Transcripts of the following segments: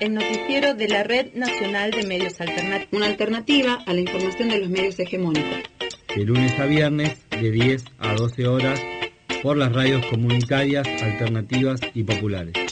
el noticiero de la Red Nacional de Medios Alternativos. Una alternativa a la información de los medios hegemónicos. De lunes a viernes, de 10 a 12 horas, por las radios comunitarias, alternativas y populares.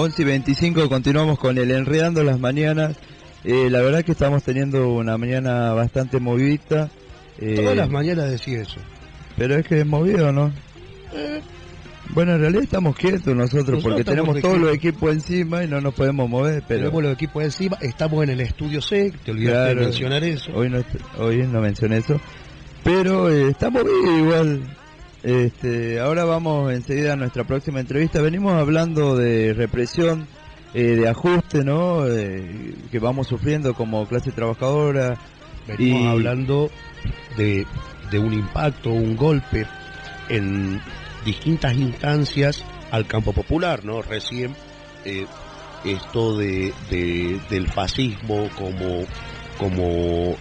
11 y 25 continuamos con el Enredando las Mañanas. Eh, la verdad que estamos teniendo una mañana bastante movida. Eh, Todas las mañanas decía eso. Pero es que es movido, ¿no? Eh. Bueno, en realidad estamos quietos nosotros, porque tenemos todos los equipos encima y no nos podemos mover. Pero... Tenemos los equipos encima, estamos en el estudio C, te olvidaste de mencionar eso. Hoy no, hoy no mencioné eso. Pero estamos bien igual. Este, ahora vamos enseguida a nuestra próxima entrevista. Venimos hablando de represión, eh, de ajuste, ¿no? Eh, que vamos sufriendo como clase trabajadora. Venimos hablando de, de un impacto, un golpe en distintas instancias al campo popular, ¿no? Recién eh, esto de, del fascismo como, como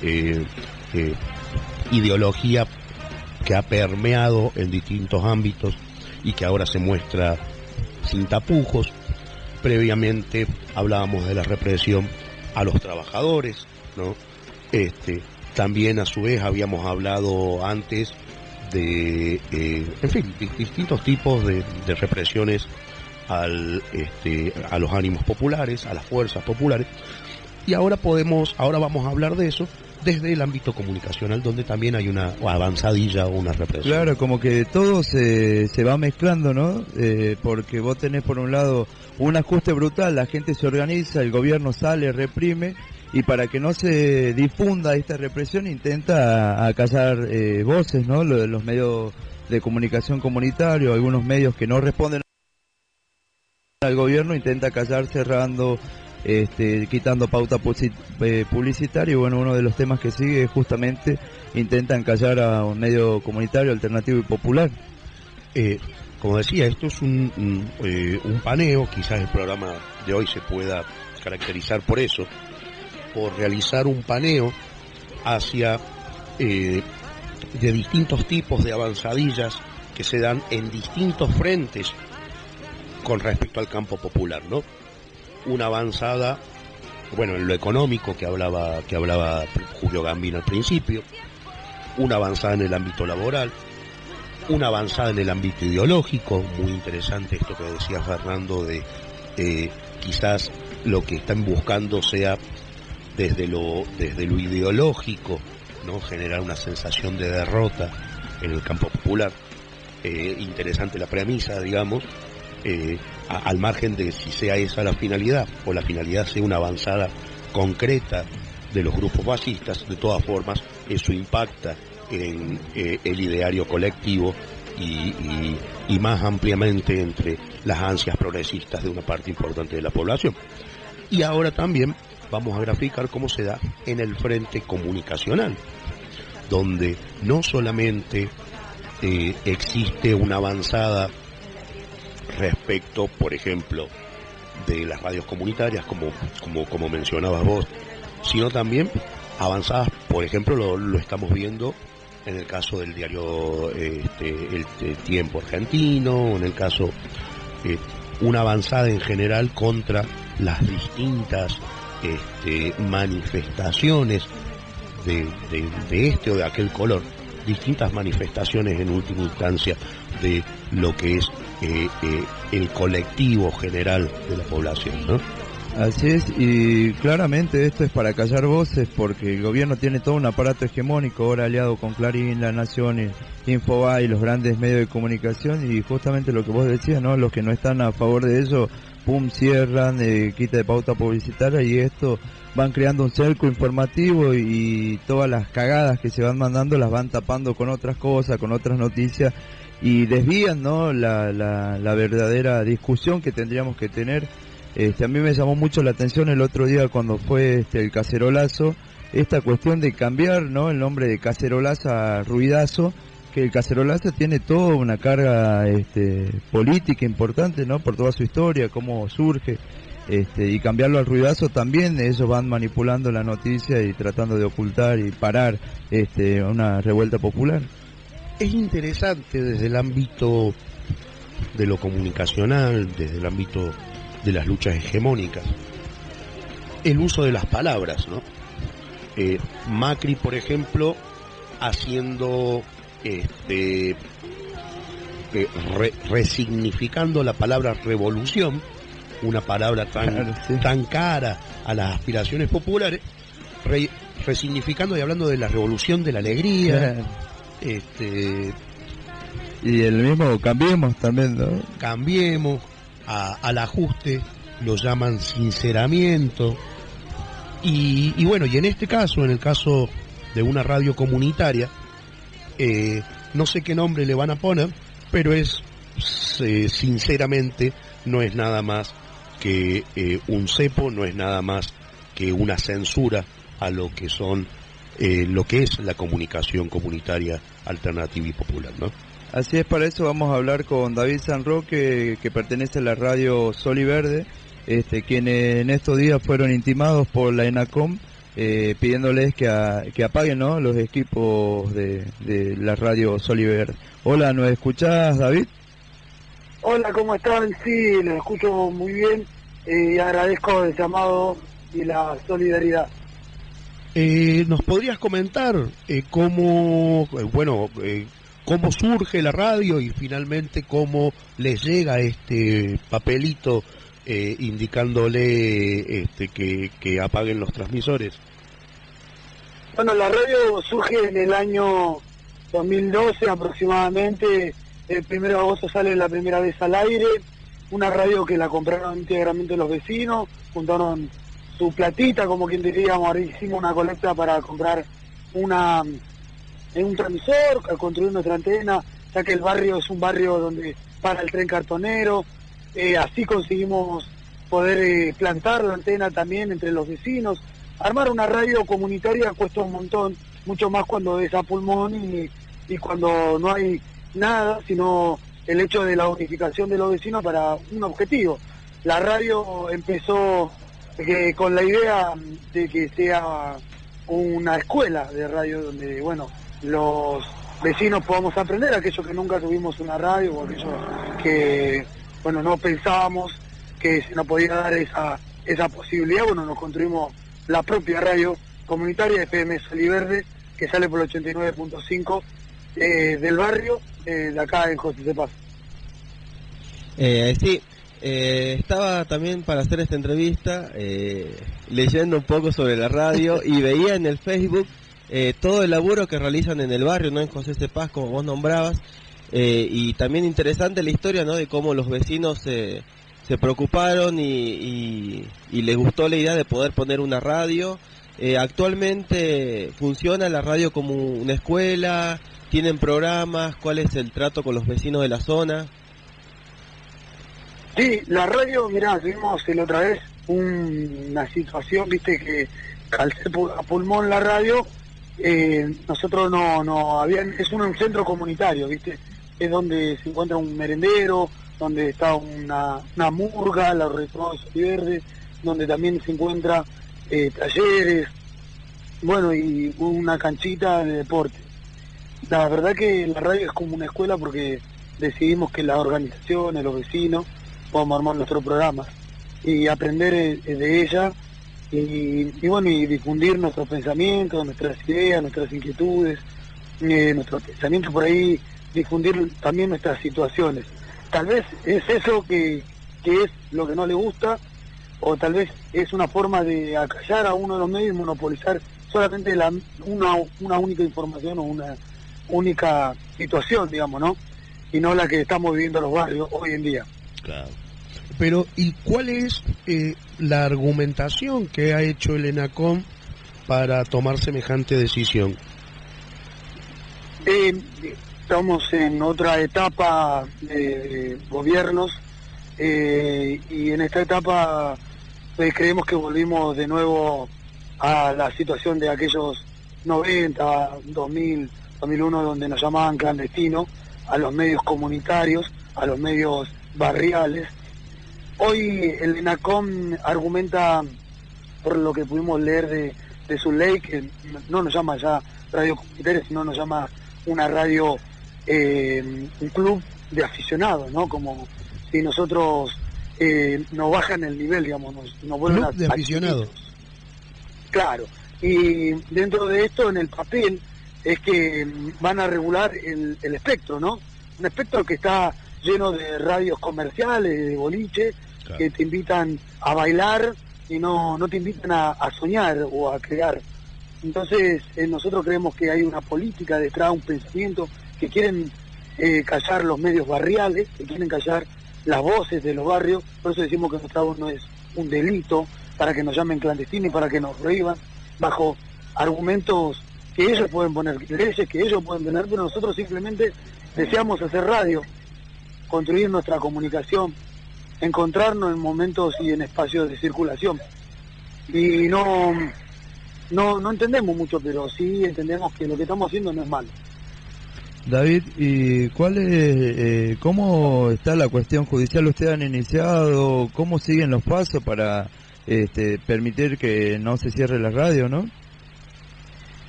ideología que ha permeado en distintos ámbitos y que ahora se muestra sin tapujos. Previamente hablábamos de la represión a los trabajadores, ¿no? Este, también a su vez habíamos hablado antes de, eh, en fin, distintos tipos de, de represiones al, este, a los ánimos populares, a las fuerzas populares. Y ahora podemos, ahora vamos a hablar de eso, desde el ámbito comunicacional donde también hay una avanzadilla o una represión. Claro, como que todo se, se va mezclando, ¿no? Eh, porque vos tenés por un lado un ajuste brutal, la gente se organiza, el gobierno sale, reprime y para que no se difunda esta represión intenta acallar eh, voces, ¿no? Los medios de comunicación comunitario, algunos medios que no responden al gobierno intenta callar cerrando este, quitando pauta eh, publicitaria y bueno, uno de los temas que sigue es justamente intentan callar a un medio comunitario alternativo y popular. Eh, como decía, esto es un, eh, un, paneo, quizás el programa de hoy se pueda caracterizar por eso, por realizar un paneo hacia de distintos tipos de avanzadillas que se dan en distintos frentes con respecto al campo popular, ¿no? Una avanzada, bueno, en lo económico que hablaba, que hablaba Julio Gambino al principio, una avanzada en el ámbito laboral, una avanzada en el ámbito ideológico, muy interesante esto que decía Fernando de eh, quizás lo que están buscando sea desde lo, desde lo ideológico, ¿no? generar una sensación de derrota en el campo popular. Eh, interesante la premisa, digamos, eh, al margen de si sea esa la finalidad o la finalidad sea una avanzada concreta de los grupos fascistas, de todas formas eso impacta en eh, el ideario colectivo y, más ampliamente entre las ansias progresistas de una parte importante de la población. Y ahora también vamos a graficar cómo se da en el frente comunicacional, donde no solamente eh, existe una avanzada respecto, por ejemplo, de las radios comunitarias, como, como, como mencionabas vos, sino también avanzadas, por ejemplo, lo, estamos viendo en el caso del diario este, el, Tiempo Argentino, en el caso eh, una avanzada en general contra las distintas este, manifestaciones de, de, este o de aquel color, distintas manifestaciones en última instancia de lo que es eh, eh, el colectivo general de la población. ¿no? Así es, y claramente esto es para callar voces porque el gobierno tiene todo un aparato hegemónico, ahora aliado con Clarín, La Nación, Infobae y los grandes medios de comunicación y justamente lo que vos decías, ¿no? Los que no están a favor de eso, pum, cierran, eh, quita de pauta publicitaria y esto van creando un cerco informativo y todas las cagadas que se van mandando las van tapando con otras cosas, con otras noticias y desvían, ¿no? La, la, la verdadera discusión que tendríamos que tener este, a mí me llamó mucho la atención el otro día cuando fue este, el cacerolazo, esta cuestión de cambiar ¿no? el nombre de cacerolazo a ruidazo, que el cacerolazo tiene toda una carga este, política importante ¿no? por toda su historia, cómo surge. Este, y cambiarlo al ruidazo también, ellos van manipulando la noticia y tratando de ocultar y parar este, una revuelta popular. Es interesante desde el ámbito de lo comunicacional, desde el ámbito de las luchas hegemónicas. El uso de las palabras, ¿no? Eh, Macri, por ejemplo, haciendo, este, eh, resignificando la palabra revolución, una palabra tan, tan cara a las aspiraciones populares, resignificando y hablando de la revolución de la alegría, este, y el mismo cambiemos también, ¿no? Cambiemos, al ajuste, lo llaman sinceramiento. Y, bueno, y en este caso, en el caso de una radio comunitaria, eh, no sé qué nombre le van a poner, pero es, eh, sinceramente, no es nada más que eh, un cepo, no es nada más que una censura a lo que son, lo que es la comunicación comunitaria alternativa y popular, ¿no? Así es, para eso vamos a hablar con David Sanroque, que pertenece a la radio Sol y Verde, este, quienes en estos días fueron intimados por la ENACOM eh, pidiéndoles que, que apaguen ¿no? los equipos de, la radio Sol y Verde. Hola, ¿nos escuchás, David? Hola, ¿cómo están? Sí, los escucho muy bien eh, y agradezco el llamado y la solidaridad. Eh, ¿Nos podrías comentar cómo, bueno, cómo surge la radio y finalmente cómo les llega este papelito eh, indicándole este, que, apaguen los transmisores. Bueno, la radio surge en el año 2012 aproximadamente. El primero de agosto sale la primera vez al aire. Una radio que la compraron íntegramente los vecinos, juntaron su platita, como quien diríamos, hicimos una colecta para comprar una en un transmisor, al construir nuestra antena, ya que el barrio es un barrio donde para el tren cartonero, eh, así conseguimos poder eh, plantar la antena también entre los vecinos. Armar una radio comunitaria cuesta un montón, mucho más cuando es a pulmón y, y cuando no hay nada, sino el hecho de la unificación de los vecinos para un objetivo. La radio empezó eh, con la idea de que sea una escuela de radio donde, bueno, los vecinos podamos aprender, aquellos que nunca tuvimos una radio o aquellos que, bueno, no pensábamos que se nos podía dar esa, esa posibilidad, bueno, nos construimos la propia radio comunitaria FM Soliverde, que sale por el 89.5 eh, del barrio, eh, de acá en José de Paz. Eh, sí, eh, estaba también para hacer esta entrevista leyendo un poco sobre la radio y veía en el Facebook eh, todo el laburo que realizan en el barrio, ¿no? En José Cepaz, como vos nombrabas, eh, y también interesante la historia, ¿no? De cómo los vecinos se preocuparon y, les gustó la idea de poder poner una radio. Eh, actualmente funciona la radio como una escuela, tienen programas, cuál es el trato con los vecinos de la zona. Sí, la radio, mirá, tuvimos la otra vez una situación, viste, que al ser a pulmón la radio, eh, nosotros no, no habían, es un, centro comunitario, ¿viste? Es donde se encuentra un merendero, donde está una, una murga, la Retro Verde, donde también se encuentra eh, talleres, bueno, y una canchita de deporte. La verdad que la radio es como una escuela porque decidimos que las organizaciones, los vecinos, podamos armar nuestros programas y aprender eh, de ella y, bueno, y difundir nuestros pensamientos, nuestras ideas, nuestras inquietudes, eh, nuestros pensamientos por ahí, difundir también nuestras situaciones. Tal vez es eso que, que es lo que no le gusta, o tal vez es una forma de acallar a uno de los medios y monopolizar solamente la, una, una única información o una única situación, digamos, ¿no? Y no la que estamos viviendo los barrios hoy en día. Claro. Pero, ¿y cuál es eh, la argumentación que ha hecho el ENACOM para tomar semejante decisión? Eh, estamos en otra etapa de gobiernos eh, y en esta etapa pues, creemos que volvimos de nuevo a la situación de aquellos 90, 2000, 2001 donde nos llamaban clandestinos, a los medios comunitarios, a los medios barriales. Hoy el ENACOM argumenta, por lo que pudimos leer de, de su ley, que no nos llama ya radio comunitaria, sino nos llama una radio, eh, un club de aficionados, ¿no? Como si nosotros eh, nos bajan el nivel, digamos, nos, nos vuelven Club de a- aficionados. Claro, y dentro de esto, en el papel, es que van a regular el, el espectro, ¿no? Un espectro que está lleno de radios comerciales, de boliche, Claro. que te invitan a bailar y no, no te invitan a, a soñar o a crear. Entonces, eh, nosotros creemos que hay una política detrás, un pensamiento, que quieren eh, callar los medios barriales, que quieren callar las voces de los barrios, por eso decimos que nuestra voz no es un delito, para que nos llamen clandestinos y para que nos prohíban, bajo argumentos que ellos pueden poner, leyes que ellos pueden tener, pero nosotros simplemente deseamos hacer radio, construir nuestra comunicación, encontrarnos en momentos y en espacios de circulación. Y no, no, no entendemos mucho, pero sí entendemos que lo que estamos haciendo no es malo. David, ¿y cuál es, eh, cómo está la cuestión judicial? ¿Ustedes han iniciado? ¿Cómo siguen los pasos para este, permitir que no se cierre la radio, no?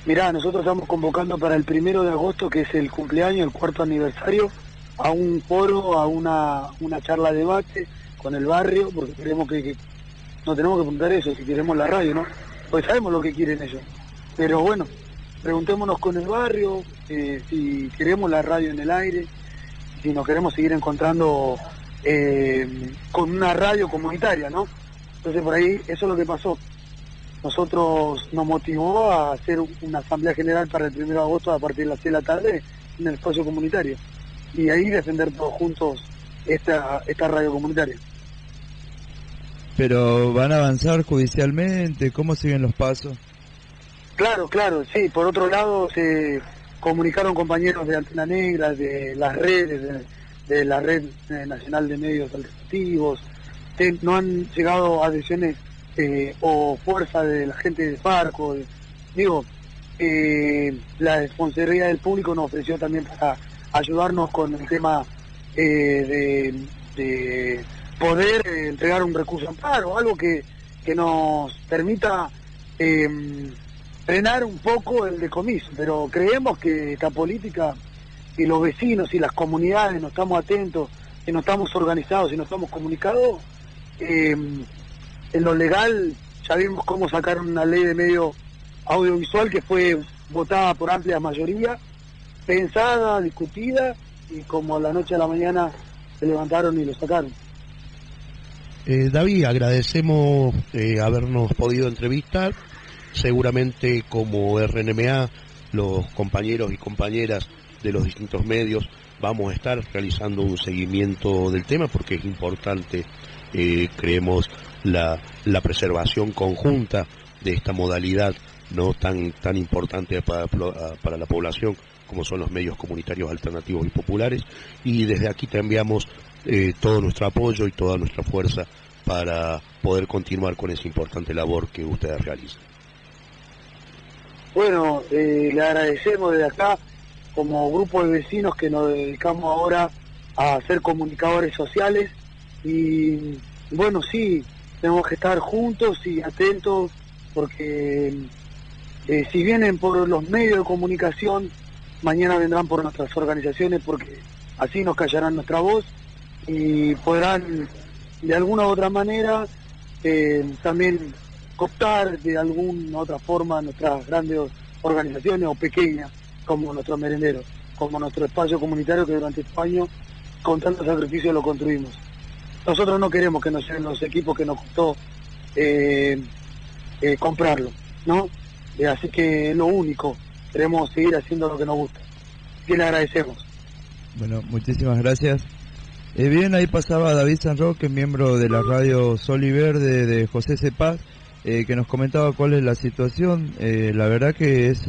Mirá, nosotros estamos convocando para el primero de agosto, que es el cumpleaños, el cuarto aniversario, a un foro, a una, una charla de debate con el barrio, porque queremos que, no tenemos que preguntar eso, si queremos la radio, ¿no? Pues sabemos lo que quieren ellos. Pero bueno, preguntémonos con el barrio, eh, si queremos la radio en el aire, si nos queremos seguir encontrando eh, con una radio comunitaria, ¿no? Entonces por ahí eso es lo que pasó nosotros nos motivó a hacer una asamblea general para el 1 de agosto a partir de las 6 de la tarde en el espacio comunitario y ahí defender todos juntos esta, esta radio comunitaria. Pero van a avanzar judicialmente, ¿cómo siguen los pasos? Claro, claro, sí. Por otro lado, se comunicaron compañeros de Antena Negra, de las redes, de, de la Red eh, Nacional de Medios Alternativos. Te- no han llegado adhesiones eh, o fuerza de la gente de Farco. de- digo, eh, la responsabilidad del público nos ofreció también para ayudarnos con el tema eh, de, de poder eh, entregar un recurso amparo, algo que, que nos permita eh, frenar un poco el decomiso, pero creemos que esta política y los vecinos y las comunidades no estamos atentos, que no estamos organizados y no estamos comunicados, eh, en lo legal ya vimos cómo sacaron una ley de medio audiovisual que fue votada por amplia mayoría, pensada, discutida y como a la noche a la mañana se levantaron y lo sacaron. Eh, David, agradecemos eh, habernos podido entrevistar. Seguramente como RNMA, los compañeros y compañeras de los distintos medios vamos a estar realizando un seguimiento del tema porque es importante, eh, creemos, la, la preservación conjunta de esta modalidad no tan, tan importante para, para la población como son los medios comunitarios alternativos y populares. Y desde aquí te enviamos eh, todo nuestro apoyo y toda nuestra fuerza para poder continuar con esa importante labor que ustedes realizan. Bueno, eh, le agradecemos desde acá como grupo de vecinos que nos dedicamos ahora a ser comunicadores sociales y bueno, sí, tenemos que estar juntos y atentos porque eh, si vienen por los medios de comunicación, mañana vendrán por nuestras organizaciones porque así nos callarán nuestra voz y podrán de alguna u otra manera eh, también cooptar de alguna otra forma nuestras grandes organizaciones o pequeñas como nuestros merenderos, como nuestro espacio comunitario que durante estos años con tanto sacrificio lo construimos. Nosotros no queremos que nos lleven los equipos que nos costó eh, eh, comprarlo, ¿no? Eh, así que lo único, queremos seguir haciendo lo que nos gusta. Y le agradecemos. Bueno, muchísimas gracias. Eh, bien, ahí pasaba David San Roque, miembro de la radio Sol y Verde de José Cepaz, eh, que nos comentaba cuál es la situación. Eh, la verdad que es,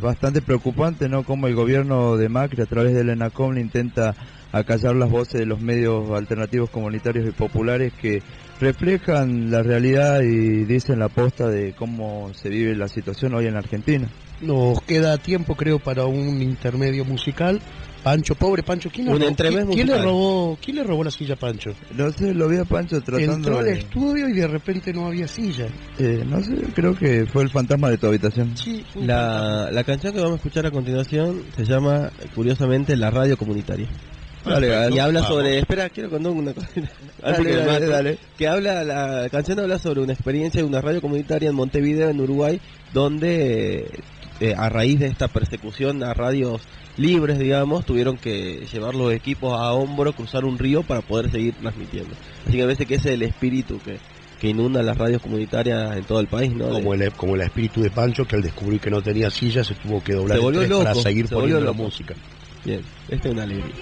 bastante preocupante, ¿no? Cómo el gobierno de Macri a través del ENACOM intenta acallar las voces de los medios alternativos comunitarios y populares que reflejan la realidad y dicen la posta de cómo se vive la situación hoy en Argentina. Nos queda tiempo, creo, para un intermedio musical. Pancho, pobre Pancho, ¿quién, le Un robó, ¿quién, quién le robó, ¿quién le robó la silla a Pancho? No sé, lo vi a Pancho tratando Entró al de... estudio y de repente no había silla. eh, no sé, creo que fue el fantasma de tu habitación. Sí, La, la canción que vamos a escuchar a continuación se llama, curiosamente, La Radio Comunitaria. Dale, dale. Y habla Vamos. sobre, espera, quiero contar una cosa. Dale, que dale, dale. Que habla, la canción habla sobre una experiencia de una radio comunitaria en Montevideo, en Uruguay, donde eh, a raíz de esta persecución a radios libres, digamos, tuvieron que llevar los equipos a hombro, cruzar un río para poder seguir transmitiendo. Así que a veces que ese es el espíritu que, que inunda las radios comunitarias en todo el país, ¿no? como el, como el espíritu de Pancho, que al descubrir que no tenía silla se tuvo que doblar Se volvió loco, para seguir se poniendo la música. Bien, esta es una alegría.